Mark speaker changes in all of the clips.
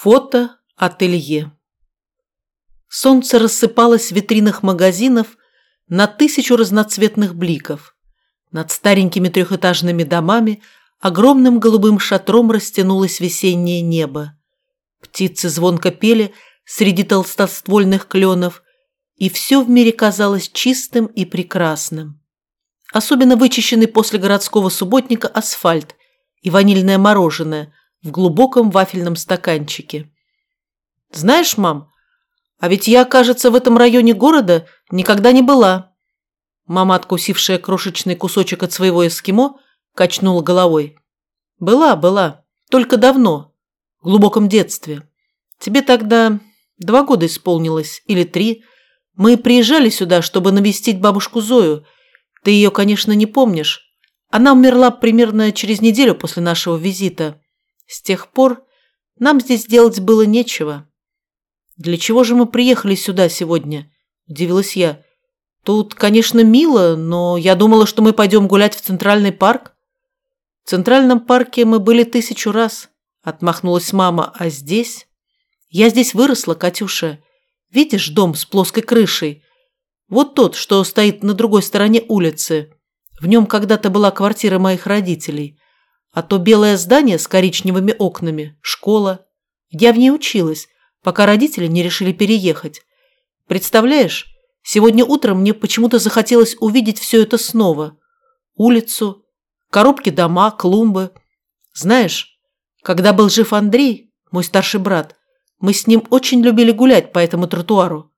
Speaker 1: Фото-ателье. Солнце рассыпалось в витринах магазинов на тысячу разноцветных бликов. Над старенькими трехэтажными домами огромным голубым шатром растянулось весеннее небо. Птицы звонко пели среди толстоствольных кленов, и все в мире казалось чистым и прекрасным. Особенно вычищенный после городского субботника асфальт и ванильное мороженое – в глубоком вафельном стаканчике. «Знаешь, мам, а ведь я, кажется, в этом районе города никогда не была». Мама, откусившая крошечный кусочек от своего эскимо, качнула головой. «Была, была. Только давно. В глубоком детстве. Тебе тогда два года исполнилось, или три. Мы приезжали сюда, чтобы навестить бабушку Зою. Ты ее, конечно, не помнишь. Она умерла примерно через неделю после нашего визита. С тех пор нам здесь делать было нечего. Для чего же мы приехали сюда сегодня? Удивилась я. Тут, конечно, мило, но я думала, что мы пойдем гулять в Центральный парк. В Центральном парке мы были тысячу раз, отмахнулась мама, а здесь... Я здесь выросла, Катюша. Видишь дом с плоской крышей? Вот тот, что стоит на другой стороне улицы. В нем когда-то была квартира моих родителей. А то белое здание с коричневыми окнами – школа. Я в ней училась, пока родители не решили переехать. Представляешь, сегодня утром мне почему-то захотелось увидеть все это снова. Улицу, коробки дома, клумбы. Знаешь, когда был жив Андрей, мой старший брат, мы с ним очень любили гулять по этому тротуару.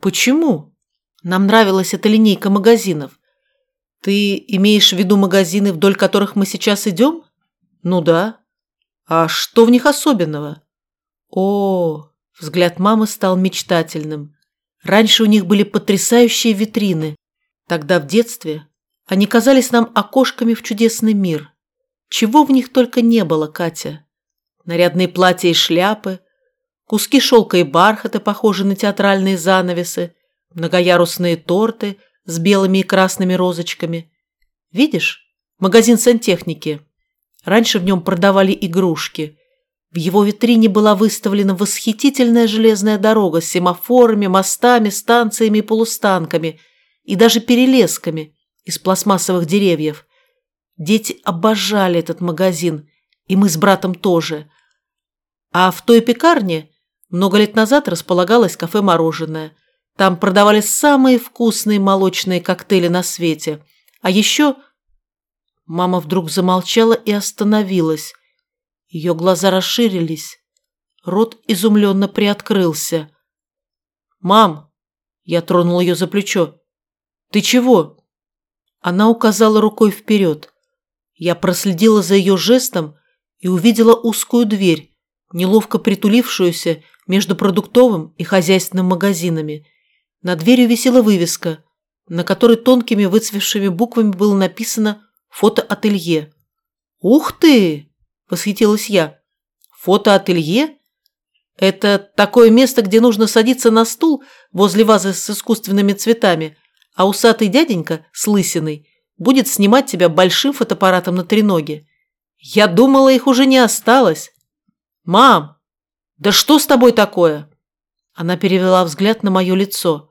Speaker 1: Почему? Нам нравилась эта линейка магазинов. Ты имеешь в виду магазины, вдоль которых мы сейчас идем? Ну да. А что в них особенного? О, взгляд мамы стал мечтательным. Раньше у них были потрясающие витрины. Тогда в детстве они казались нам окошками в чудесный мир. Чего в них только не было, Катя. Нарядные платья и шляпы, куски шелка и бархата, похожие на театральные занавесы, многоярусные торты с белыми и красными розочками. Видишь, магазин сантехники. Раньше в нем продавали игрушки. В его витрине была выставлена восхитительная железная дорога с семафорами, мостами, станциями и полустанками, и даже перелесками из пластмассовых деревьев. Дети обожали этот магазин, и мы с братом тоже. А в той пекарне много лет назад располагалось кафе-мороженое. Там продавали самые вкусные молочные коктейли на свете. А еще Мама вдруг замолчала и остановилась. Ее глаза расширились. Рот изумленно приоткрылся. «Мам!» Я тронул ее за плечо. «Ты чего?» Она указала рукой вперед. Я проследила за ее жестом и увидела узкую дверь, неловко притулившуюся между продуктовым и хозяйственным магазинами. На двери висела вывеска, на которой тонкими выцвевшими буквами было написано фотоателье. «Ух ты!» – восхитилась я. «Фотоателье? Это такое место, где нужно садиться на стул возле вазы с искусственными цветами, а усатый дяденька с лысиной будет снимать тебя большим фотоаппаратом на треноге. Я думала, их уже не осталось. Мам, да что с тобой такое?» Она перевела взгляд на мое лицо.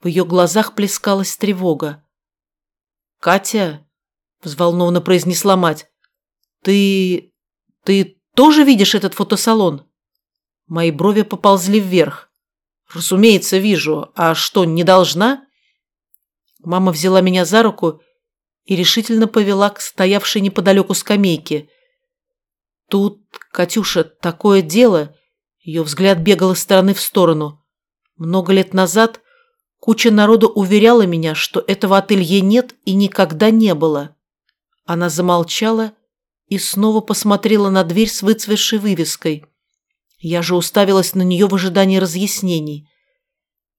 Speaker 1: В ее глазах плескалась тревога. «Катя, взволнованно произнесла мать. «Ты... ты тоже видишь этот фотосалон?» Мои брови поползли вверх. «Разумеется, вижу. А что, не должна?» Мама взяла меня за руку и решительно повела к стоявшей неподалеку скамейке. «Тут, Катюша, такое дело...» Ее взгляд бегал из стороны в сторону. Много лет назад куча народу уверяла меня, что этого ателье нет и никогда не было. Она замолчала и снова посмотрела на дверь с выцветшей вывеской. Я же уставилась на нее в ожидании разъяснений.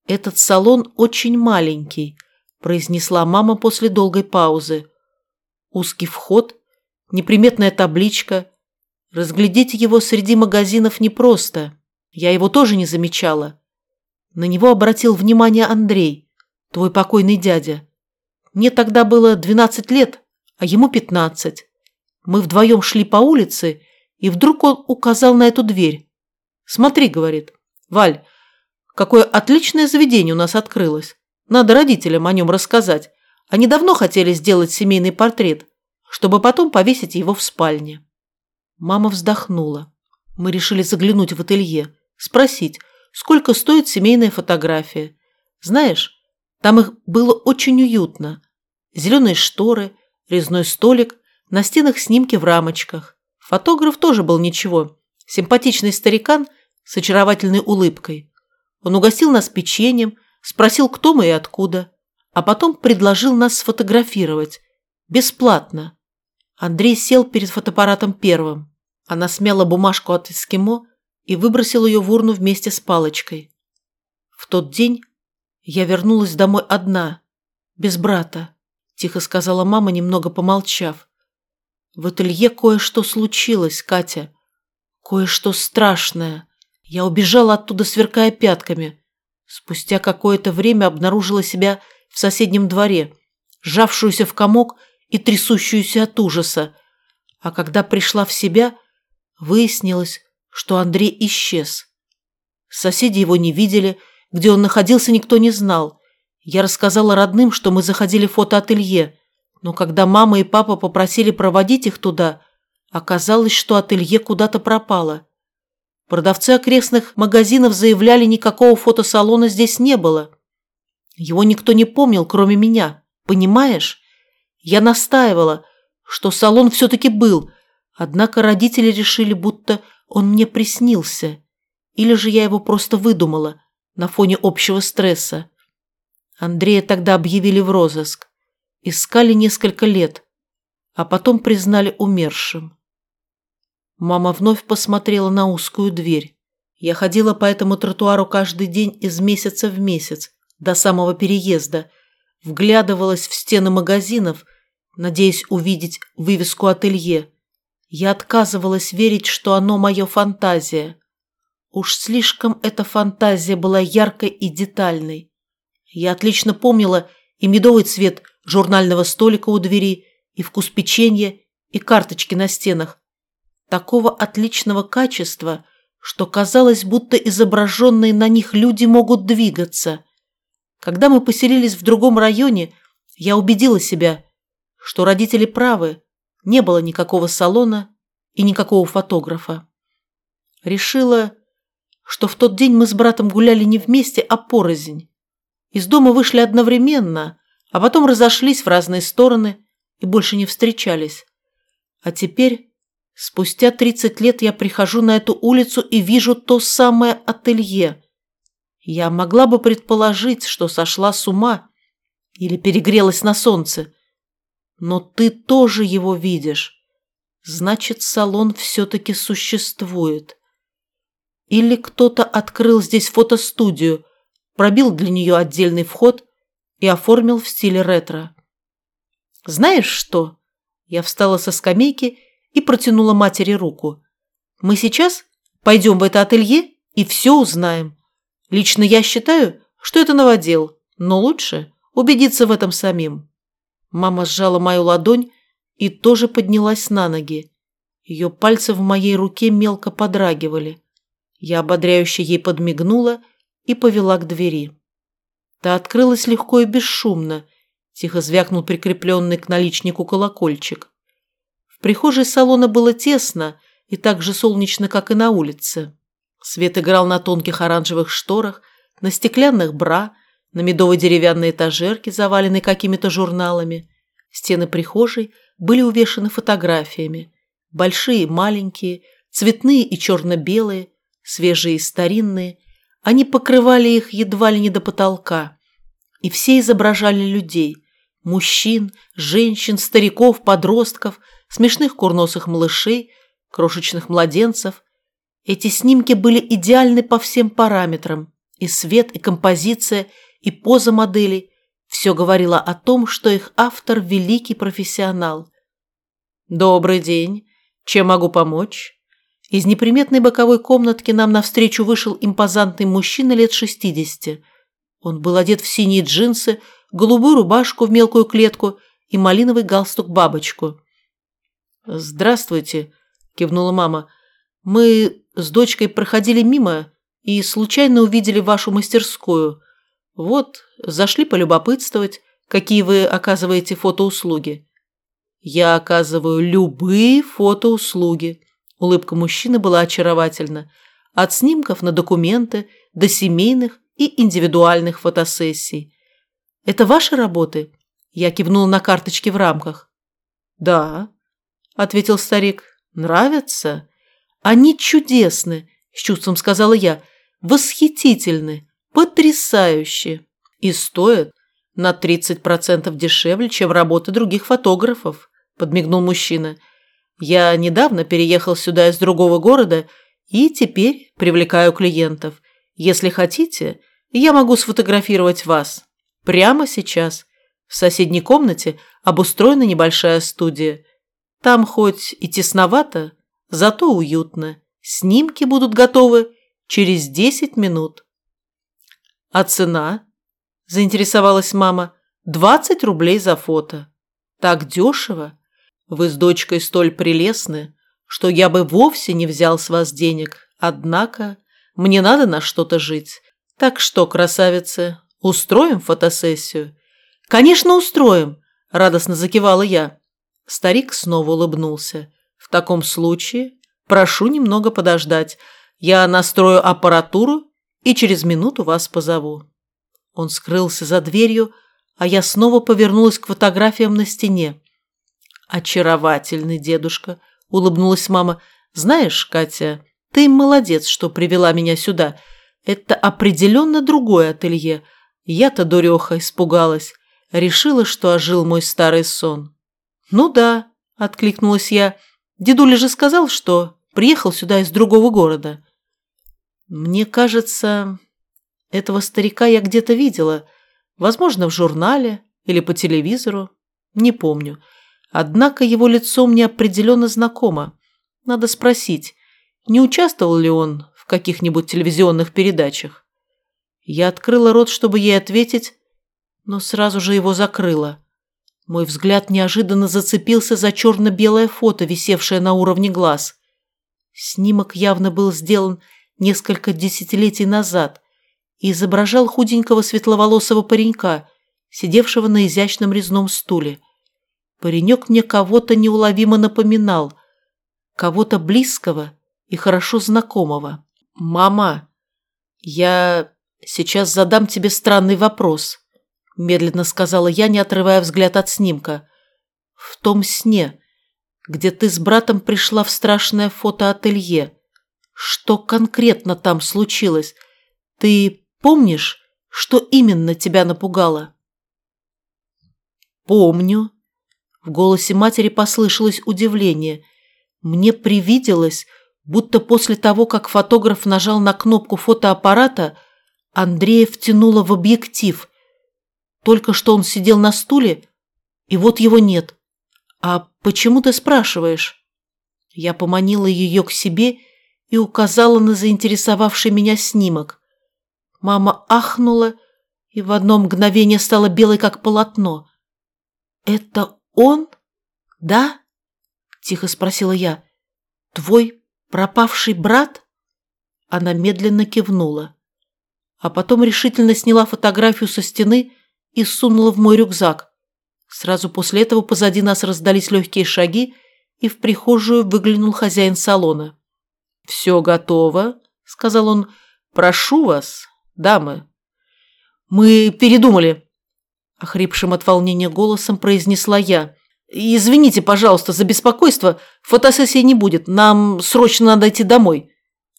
Speaker 1: «Этот салон очень маленький», – произнесла мама после долгой паузы. «Узкий вход, неприметная табличка. Разглядеть его среди магазинов непросто. Я его тоже не замечала. На него обратил внимание Андрей, твой покойный дядя. Мне тогда было двенадцать лет, а ему пятнадцать. Мы вдвоем шли по улице, и вдруг он указал на эту дверь. Смотри, говорит. Валь, какое отличное заведение у нас открылось. Надо родителям о нем рассказать. Они давно хотели сделать семейный портрет, чтобы потом повесить его в спальне. Мама вздохнула. Мы решили заглянуть в ателье, спросить, сколько стоит семейная фотография. Знаешь, там их было очень уютно. Зеленые шторы, резной столик, на стенах снимки в рамочках. Фотограф тоже был ничего. Симпатичный старикан с очаровательной улыбкой. Он угостил нас печеньем, спросил, кто мы и откуда, а потом предложил нас сфотографировать. Бесплатно. Андрей сел перед фотоаппаратом первым. Она смяла бумажку от эскимо и выбросила ее в урну вместе с палочкой. В тот день я вернулась домой одна, без брата, тихо сказала мама, немного помолчав. В ателье кое-что случилось, Катя. Кое-что страшное. Я убежала оттуда, сверкая пятками. Спустя какое-то время обнаружила себя в соседнем дворе, сжавшуюся в комок и трясущуюся от ужаса. А когда пришла в себя, выяснилось, что Андрей исчез. Соседи его не видели, где он находился, никто не знал. Я рассказала родным, что мы заходили в фотоателье, но когда мама и папа попросили проводить их туда, оказалось, что ателье куда-то пропало. Продавцы окрестных магазинов заявляли, никакого фотосалона здесь не было. Его никто не помнил, кроме меня. Понимаешь? Я настаивала, что салон все-таки был, однако родители решили, будто он мне приснился. Или же я его просто выдумала на фоне общего стресса. Андрея тогда объявили в розыск. Искали несколько лет, а потом признали умершим. Мама вновь посмотрела на узкую дверь. Я ходила по этому тротуару каждый день из месяца в месяц, до самого переезда, вглядывалась в стены магазинов, надеясь увидеть вывеску ателье. Я отказывалась верить, что оно моя фантазия. Уж слишком эта фантазия была яркой и детальной. Я отлично помнила и медовый цвет журнального столика у двери, и вкус печенья, и карточки на стенах, такого отличного качества, что казалось, будто изображенные на них люди могут двигаться. Когда мы поселились в другом районе, я убедила себя, что родители правы, не было никакого салона и никакого фотографа. Решила, что в тот день мы с братом гуляли не вместе, а порознь. Из дома вышли одновременно, а потом разошлись в разные стороны и больше не встречались. А теперь Спустя 30 лет я прихожу на эту улицу и вижу то самое ателье. Я могла бы предположить, что сошла с ума или перегрелась на солнце. Но ты тоже его видишь. Значит, салон все-таки существует. Или кто-то открыл здесь фотостудию, пробил для нее отдельный вход и оформил в стиле ретро. Знаешь что? Я встала со скамейки и протянула матери руку. «Мы сейчас пойдем в это ателье и все узнаем. Лично я считаю, что это новодел, но лучше убедиться в этом самим». Мама сжала мою ладонь и тоже поднялась на ноги. Ее пальцы в моей руке мелко подрагивали. Я ободряюще ей подмигнула и повела к двери. Та открылась легко и бесшумно, тихо звякнул прикрепленный к наличнику колокольчик. В прихожей салона было тесно и так же солнечно, как и на улице. Свет играл на тонких оранжевых шторах, на стеклянных бра, на медовой деревянной этажерке, заваленной какими-то журналами. Стены прихожей были увешаны фотографиями. Большие маленькие, цветные и черно-белые, свежие и старинные. Они покрывали их едва ли не до потолка. И все изображали людей – мужчин, женщин, стариков, подростков – смешных курносых малышей, крошечных младенцев. Эти снимки были идеальны по всем параметрам. И свет, и композиция, и поза моделей. Все говорило о том, что их автор – великий профессионал. «Добрый день. Чем могу помочь?» Из неприметной боковой комнатки нам навстречу вышел импозантный мужчина лет шестидесяти. Он был одет в синие джинсы, голубую рубашку в мелкую клетку и малиновый галстук-бабочку. «Здравствуйте», – кивнула мама. «Мы с дочкой проходили мимо и случайно увидели вашу мастерскую. Вот, зашли полюбопытствовать, какие вы оказываете фотоуслуги. Я оказываю любые фотоуслуги. Улыбка мужчины была очаровательна. От снимков на документы до семейных и индивидуальных фотосессий. Это ваши работы? Я кивнула на карточки в рамках. Да, ответил старик. Нравятся? Они чудесны, с чувством сказала я. Восхитительны, потрясающие. И стоят на 30% дешевле, чем работы других фотографов, подмигнул мужчина. Я недавно переехал сюда из другого города и теперь привлекаю клиентов. Если хотите, я могу сфотографировать вас. Прямо сейчас. В соседней комнате обустроена небольшая студия. Там хоть и тесновато, зато уютно. Снимки будут готовы через 10 минут. А цена? Заинтересовалась мама. 20 рублей за фото. Так дешево. Вы с дочкой столь прелестны, что я бы вовсе не взял с вас денег. Однако мне надо на что-то жить. Так что, красавицы, устроим фотосессию? Конечно, устроим, радостно закивала я. Старик снова улыбнулся. В таком случае прошу немного подождать. Я настрою аппаратуру и через минуту вас позову. Он скрылся за дверью, а я снова повернулась к фотографиям на стене. «Очаровательный дедушка», — улыбнулась мама. «Знаешь, Катя, ты молодец, что привела меня сюда. Это определенно другое ателье. Я-то, дуреха, испугалась. Решила, что ожил мой старый сон. Ну да, откликнулась я. Дедуля же сказал, что приехал сюда из другого города. Мне кажется, этого старика я где-то видела. Возможно, в журнале или по телевизору. Не помню. Однако его лицо мне определенно знакомо. Надо спросить, не участвовал ли он в каких-нибудь телевизионных передачах. Я открыла рот, чтобы ей ответить, но сразу же его закрыла. Мой взгляд неожиданно зацепился за черно-белое фото, висевшее на уровне глаз. Снимок явно был сделан несколько десятилетий назад и изображал худенького светловолосого паренька, сидевшего на изящном резном стуле. Паренек мне кого-то неуловимо напоминал, кого-то близкого и хорошо знакомого. «Мама, я сейчас задам тебе странный вопрос», – медленно сказала я, не отрывая взгляд от снимка. «В том сне, где ты с братом пришла в страшное фотоателье, что конкретно там случилось? Ты помнишь, что именно тебя напугало?» «Помню». В голосе матери послышалось удивление. Мне привиделось, Будто после того, как фотограф нажал на кнопку фотоаппарата, Андрея втянуло в объектив. Только что он сидел на стуле, и вот его нет. «А почему ты спрашиваешь?» Я поманила ее к себе и указала на заинтересовавший меня снимок. Мама ахнула и в одно мгновение стала белой, как полотно. «Это он? Да?» – тихо спросила я. «Твой «Пропавший брат?» Она медленно кивнула, а потом решительно сняла фотографию со стены и сунула в мой рюкзак. Сразу после этого позади нас раздались легкие шаги, и в прихожую выглянул хозяин салона. «Все готово», — сказал он. «Прошу вас, дамы». «Мы передумали», — охрипшим от волнения голосом произнесла я. «Извините, пожалуйста, за беспокойство. Фотосессии не будет. Нам срочно надо идти домой».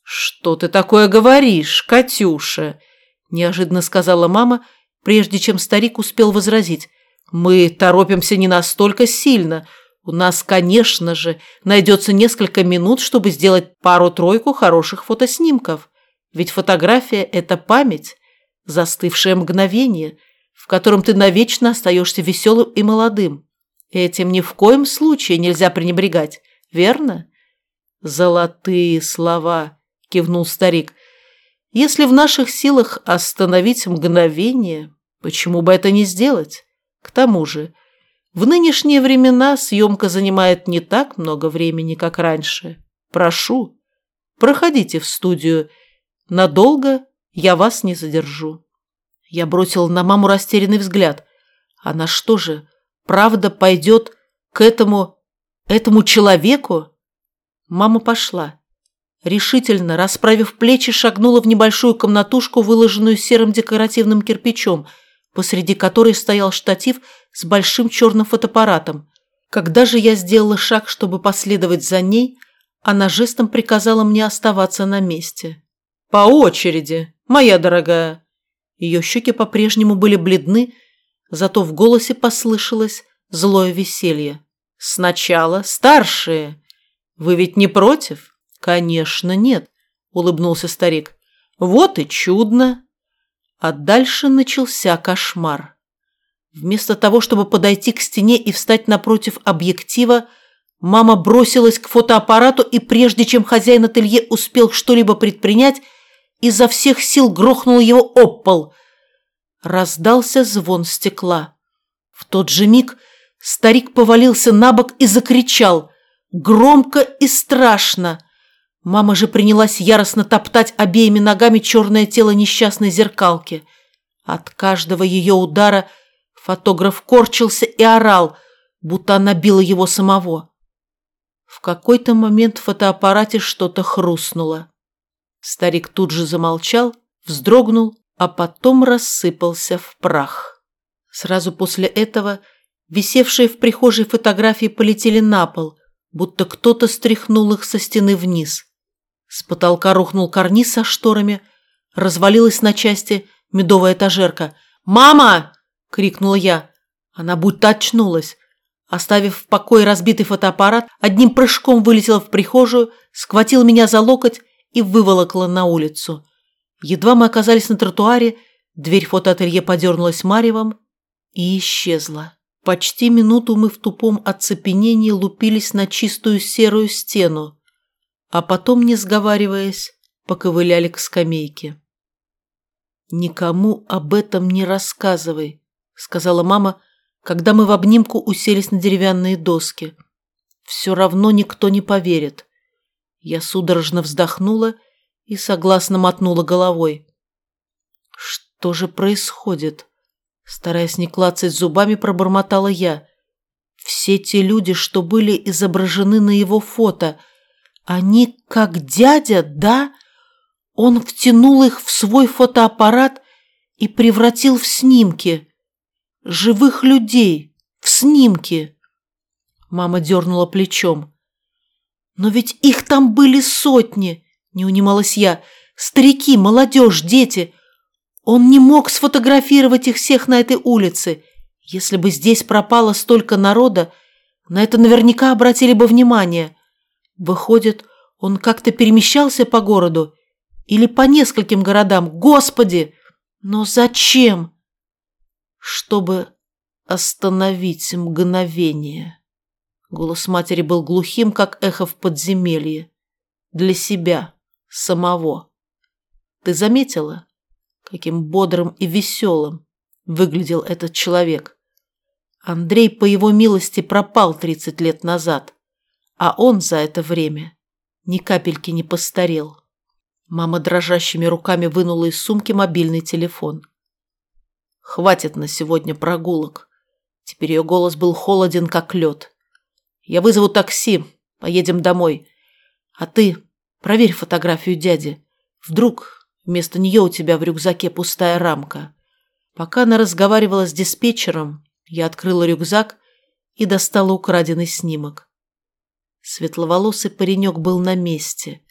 Speaker 1: «Что ты такое говоришь, Катюша?» – неожиданно сказала мама, прежде чем старик успел возразить. «Мы торопимся не настолько сильно. У нас, конечно же, найдется несколько минут, чтобы сделать пару-тройку хороших фотоснимков. Ведь фотография – это память, застывшее мгновение, в котором ты навечно остаешься веселым и молодым. Этим ни в коем случае нельзя пренебрегать, верно? Золотые слова, кивнул старик. Если в наших силах остановить мгновение, почему бы это не сделать? К тому же, в нынешние времена съемка занимает не так много времени, как раньше. Прошу, проходите в студию. Надолго я вас не задержу». Я бросил на маму растерянный взгляд. Она что же, правда пойдет к этому... этому человеку? Мама пошла. Решительно, расправив плечи, шагнула в небольшую комнатушку, выложенную серым декоративным кирпичом, посреди которой стоял штатив с большим черным фотоаппаратом. Когда же я сделала шаг, чтобы последовать за ней, она жестом приказала мне оставаться на месте. «По очереди, моя дорогая!» Ее щеки по-прежнему были бледны, зато в голосе послышалось злое веселье. «Сначала старшие. Вы ведь не против?» «Конечно, нет», – улыбнулся старик. «Вот и чудно!» А дальше начался кошмар. Вместо того, чтобы подойти к стене и встать напротив объектива, Мама бросилась к фотоаппарату, и прежде чем хозяин ателье успел что-либо предпринять, изо всех сил грохнул его об пол. Раздался звон стекла. В тот же миг старик повалился на бок и закричал. Громко и страшно. Мама же принялась яростно топтать обеими ногами черное тело несчастной зеркалки. От каждого ее удара фотограф корчился и орал, будто она била его самого. В какой-то момент в фотоаппарате что-то хрустнуло. Старик тут же замолчал, вздрогнул, а потом рассыпался в прах. Сразу после этого висевшие в прихожей фотографии полетели на пол, будто кто-то стряхнул их со стены вниз. С потолка рухнул карниз со шторами, развалилась на части медовая этажерка. «Мама!» — крикнула я. Она будто очнулась. Оставив в покое разбитый фотоаппарат, одним прыжком вылетела в прихожую, схватила меня за локоть и выволокла на улицу. Едва мы оказались на тротуаре, дверь фотоателье подернулась маревом и исчезла. Почти минуту мы в тупом оцепенении лупились на чистую серую стену, а потом, не сговариваясь, поковыляли к скамейке. «Никому об этом не рассказывай», — сказала мама, когда мы в обнимку уселись на деревянные доски. Все равно никто не поверит. Я судорожно вздохнула и согласно мотнула головой. Что же происходит? Стараясь не клацать зубами, пробормотала я. Все те люди, что были изображены на его фото, они как дядя, да? Он втянул их в свой фотоаппарат и превратил в снимки живых людей в снимке. Мама дернула плечом. Но ведь их там были сотни, не унималась я. Старики, молодежь, дети. Он не мог сфотографировать их всех на этой улице. Если бы здесь пропало столько народа, на это наверняка обратили бы внимание. Выходит, он как-то перемещался по городу или по нескольким городам. Господи! Но зачем? чтобы остановить мгновение. Голос матери был глухим, как эхо в подземелье. Для себя, самого. Ты заметила, каким бодрым и веселым выглядел этот человек? Андрей, по его милости, пропал 30 лет назад, а он за это время ни капельки не постарел. Мама дрожащими руками вынула из сумки мобильный телефон. Хватит на сегодня прогулок. Теперь ее голос был холоден, как лед. Я вызову такси, поедем домой. А ты проверь фотографию дяди. Вдруг вместо нее у тебя в рюкзаке пустая рамка. Пока она разговаривала с диспетчером, я открыла рюкзак и достала украденный снимок. Светловолосый паренек был на месте.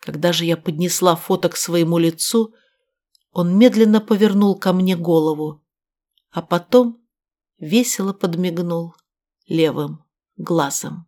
Speaker 1: Когда же я поднесла фото к своему лицу – он медленно повернул ко мне голову, а потом весело подмигнул левым глазом.